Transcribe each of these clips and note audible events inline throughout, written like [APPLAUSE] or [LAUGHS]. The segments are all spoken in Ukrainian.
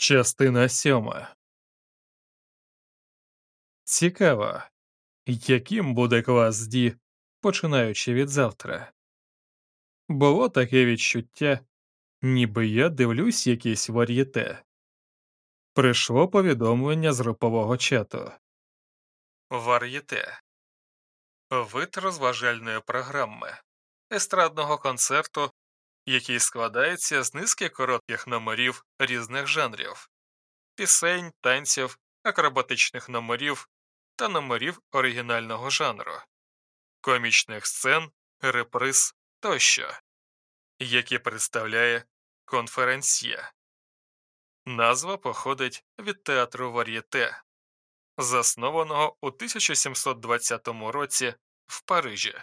Частина сьома. Цікаво, яким буде клас Ді, починаючи від завтра. Було таке відчуття, ніби я дивлюсь якісь вар'єте. Прийшло повідомлення з групового чату. Вар'єте. Вид розважальної програми, естрадного концерту, який складається з низки коротких номерів різних жанрів, пісень, танців, акробатичних номерів та номерів оригінального жанру, комічних сцен, реприз тощо, які представляє конференція. Назва походить від театру Вар'єте, заснованого у 1720 році в Парижі.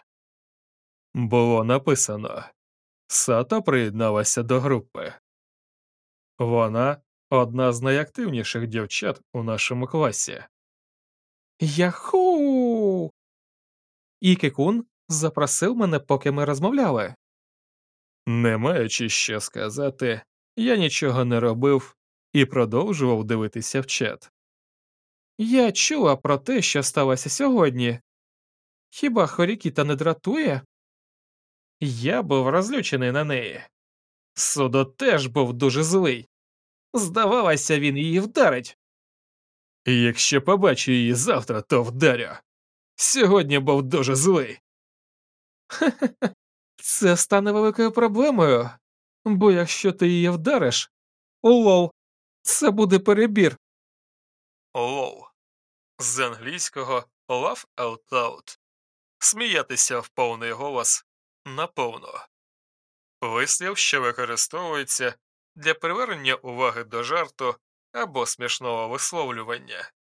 Було написано Сато приєдналася до групи. Вона одна з найактивніших дівчат у нашому класі. Яху. Ікекун запросив мене, поки ми розмовляли. Не маючи що сказати, я нічого не робив і продовжував дивитися в чат. Я чула про те, що сталося сьогодні. Хіба Хорікіта не дратує? Я був розлючений на неї. Судо теж був дуже злий. Здавалося, він її вдарить. Якщо побачу її завтра, то вдарю. Сьогодні був дуже злий. Хе. Це стане великою проблемою, бо якщо ти її вдариш, лол, це буде перебір. Лол. З англійського laugh out loud. Сміятися в повний голос наповно. Вислів, що використовується для привернення уваги до жарту або смішного висловлювання,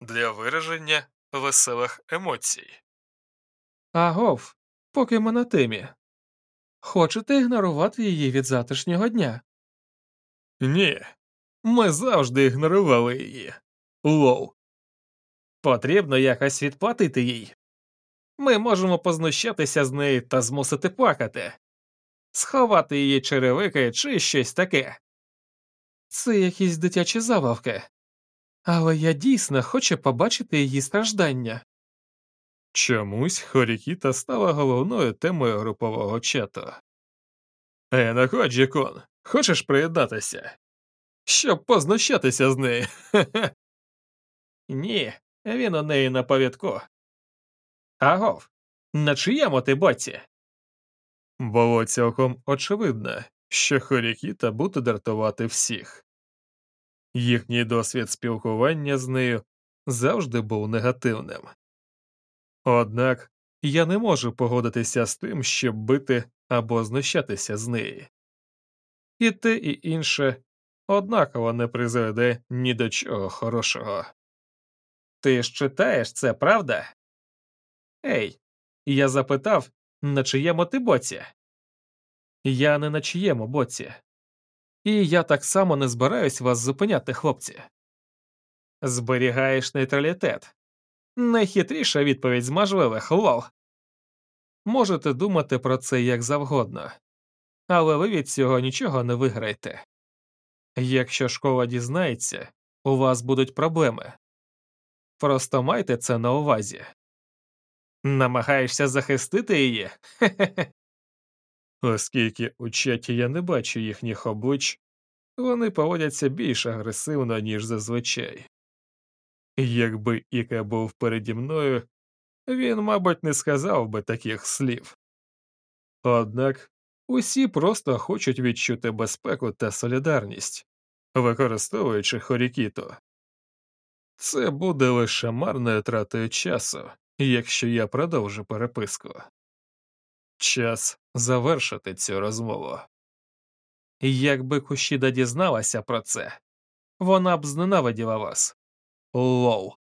для вираження веселих емоцій. Агов, поки ми на темі. Хочете ігнорувати її від завтрашнього дня? Ні, ми завжди ігнорували її. Лоу. Потрібно якось відплатити їй. Ми можемо познущатися з неї та змусити плакати, сховати її черевики чи щось таке. Це якісь дитячі забавки. Але я дійсно хочу побачити її страждання. Чомусь Хорікіта стала головною темою групового чату. Ена Ходжікон, хочеш приєднатися? Щоб познущатися з неї. [LAUGHS] Ні, він у неї на повідку. Агов, на чиєму ти боці? Було цілком очевидно, що Хорікіта буде дратувати всіх. Їхній досвід спілкування з нею завжди був негативним. Однак я не можу погодитися з тим, щоб бити або знущатися з неї. І те, і інше однаково не призведе ні до чого хорошого. Ти ж читаєш це, правда? Ей, я запитав, на чиєму ти боці? Я не на чиєму боці. І я так само не збираюсь вас зупиняти, хлопці. Зберігаєш нейтралітет. Найхитріша відповідь з можливих лол. Можете думати про це як завгодно, але ви від цього нічого не виграєте. Якщо школа дізнається, у вас будуть проблеми. Просто майте це на увазі. Намагаєшся захистити її? Хе-хе. [LAUGHS] Оскільки у чаті я не бачу їхніх облич, вони поводяться більш агресивно, ніж зазвичай. Якби Іка був переді мною, він, мабуть, не сказав би таких слів. Однак усі просто хочуть відчути безпеку та солідарність, використовуючи Хорікіто. Це буде лише марною тратою часу, якщо я продовжу переписку. Час завершити цю розмову. Якби Кущіда дізналася про це, вона б зненавиділа вас. Лоу.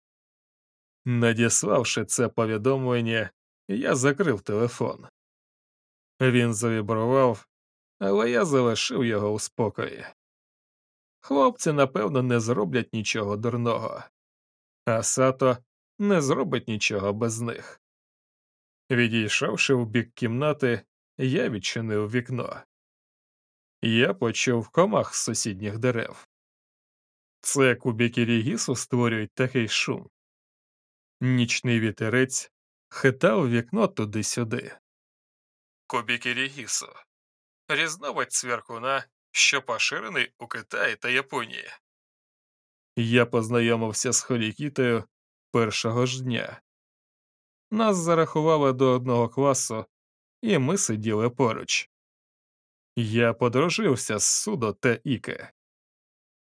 Надіславши це повідомлення, я закрив телефон. Він завібрував, але я залишив його у спокої. Хлопці, напевно, не зроблять нічого дурного, а Сато не зробить нічого без них. Відійшовши в бік кімнати, я відчинив вікно. Я почув комах з сусідніх дерев. Це кубики рігісу створюють такий шум. Нічний вітерець хитав вікно туди-сюди. Кубики рігісу різновид цвіркуна, що поширений у Китаї та Японії. Я познайомився з Хорікітою першого ж дня. Нас зарахували до одного класу, і ми сиділи поруч. Я подружився з Судо та Іке.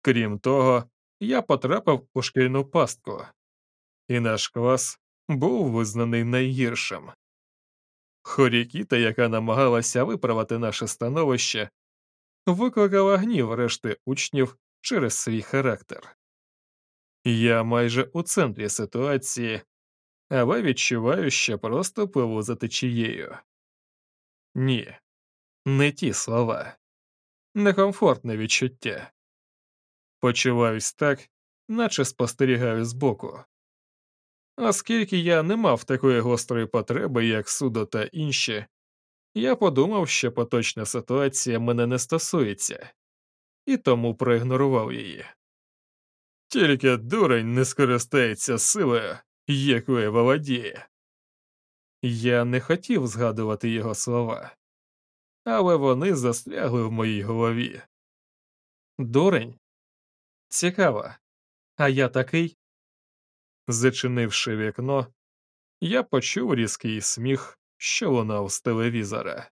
Крім того, я потрапив у шкільну пастку, і наш клас був визнаний найгіршим. Хорікіта, яка намагалася виправити наше становище, викликала гнів решти учнів через свій характер. Я майже у центрі ситуації, але відчуваю, що просто пливу за течією. Ні, не ті слова, некомфортне відчуття. Почуваюсь так, наче спостерігаю збоку. Оскільки я не мав такої гострої потреби, як судо та інші, я подумав, що поточна ситуація мене не стосується, і тому проігнорував її. Тільки дурень не скористається силою, якою володіє. Я не хотів згадувати його слова, але вони застрягли в моїй голові. Дурень? Цікаво. А я такий? Зачинивши вікно, я почув різкий сміх, що лунав з телевізора.